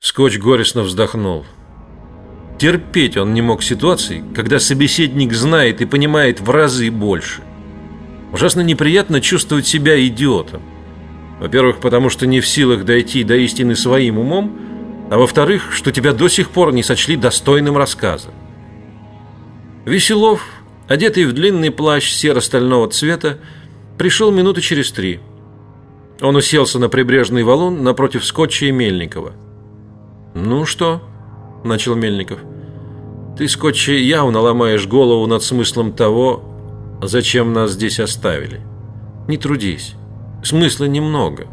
Скотч горестно вздохнул. Терпеть он не мог ситуации, когда собеседник знает и понимает в разы больше. Ужасно неприятно чувствовать себя идиотом. Во-первых, потому что не в силах дойти до истины своим умом, а во-вторых, что тебя до сих пор не сочли достойным рассказа. Веселов, одетый в длинный плащ серо-стального цвета, пришел минуты через три. Он уселся на прибрежный валун напротив Скотча и Мельникова. «Ну что?» – начал Мельников. «Ты, Скотча, явно ломаешь голову над смыслом того, зачем нас здесь оставили. Не трудись. Смысла немного.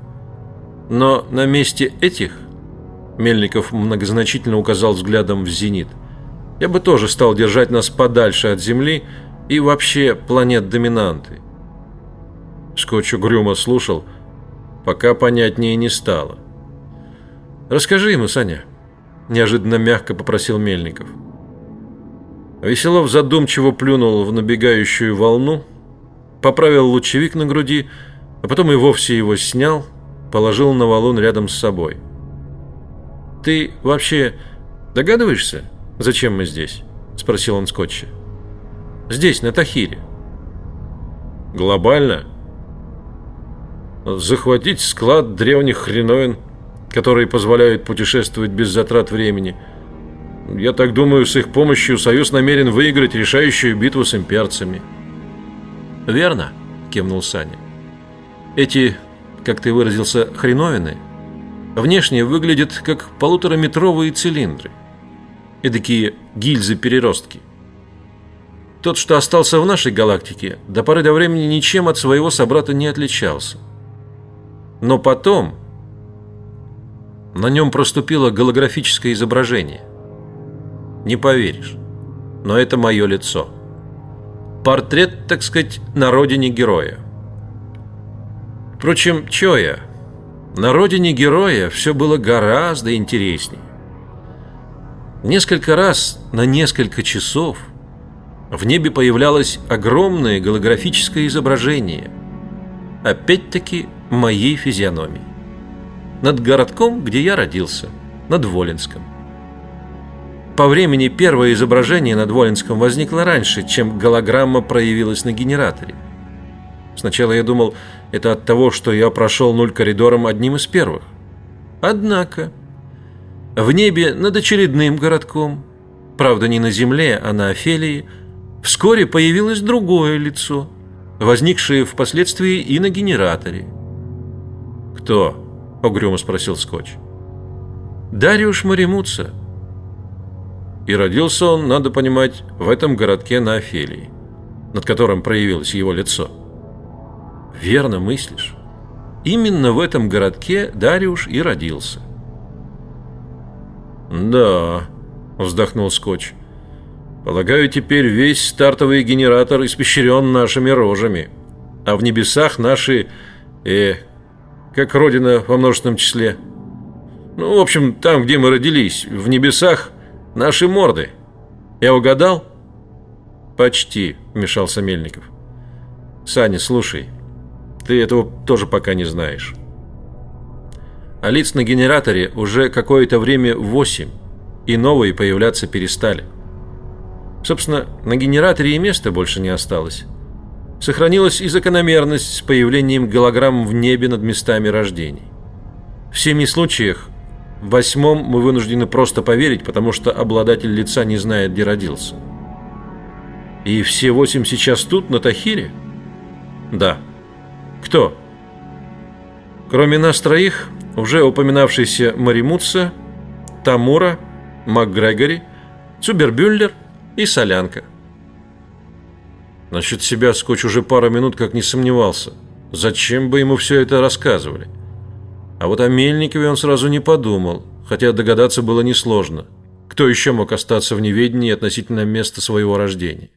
Но на месте этих...» Мельников многозначительно указал взглядом в зенит. «Я бы тоже стал держать нас подальше от Земли и вообще планет-доминанты». Скотч угрюмо слушал, пока понятнее не стало. «Расскажи ему, Саня», – неожиданно мягко попросил Мельников. Веселов задумчиво плюнул в набегающую волну, поправил лучевик на груди, а потом и вовсе его снял, положил на валун рядом с собой. «Ты вообще догадываешься, зачем мы здесь?» – спросил он Скотча. «Здесь, на Тахире». «Глобально?» «Захватить склад древних хреновин – которые позволяют путешествовать без затрат времени. Я так думаю, с их помощью Союз намерен выиграть решающую битву с имперцами. Верно, кивнул Саня. Эти, как ты выразился, хреновины, внешне выглядят как полутораметровые цилиндры. Эдакие гильзы-переростки. Тот, что остался в нашей галактике, до поры до времени ничем от своего собрата не отличался. Но потом на нем проступило голографическое изображение. Не поверишь, но это мое лицо. Портрет, так сказать, на родине героя. Впрочем, чё я? На родине героя все было гораздо интереснее. Несколько раз на несколько часов в небе появлялось огромное голографическое изображение, опять-таки моей физиономии над городком, где я родился, над Волинском. По времени первое изображение над Волинском возникло раньше, чем голограмма проявилась на генераторе. Сначала я думал, это от того, что я прошел нуль коридором одним из первых. Однако, в небе над очередным городком, правда не на Земле, а на Офелии, вскоре появилось другое лицо, возникшее впоследствии и на генераторе. Кто? Угрюмо спросил Скотч. Дариуш Маримутса. И родился он, надо понимать, в этом городке на Офелии, над которым проявилось его лицо. Верно мыслишь. Именно в этом городке Дариуш и родился. Да, вздохнул Скотч. Полагаю, теперь весь стартовый генератор испещрен нашими рожами, а в небесах наши, э, как родина во множественном числе. Ну, в общем, там, где мы родились, в небесах, наши морды. Я угадал? Почти, вмешался Мельников. Саня, слушай, ты этого тоже пока не знаешь. А лиц на генераторе уже какое-то время восемь, и новые появляться перестали. Собственно, на генераторе и места больше не осталось. Сохранилась и закономерность с появлением голограмм в небе над местами рождений. В семи случаях, в восьмом мы вынуждены просто поверить, потому что обладатель лица не знает, где родился. И все восемь сейчас тут, на Тахире? Да. Кто? Кроме нас троих, уже упоминавшийся Маримутса, Тамура, МакГрегори, Цубербюллер и Солянка – Насчет себя Скотч уже пару минут как не сомневался. Зачем бы ему все это рассказывали? А вот о Мельникове он сразу не подумал, хотя догадаться было несложно. Кто еще мог остаться в неведении относительно места своего рождения?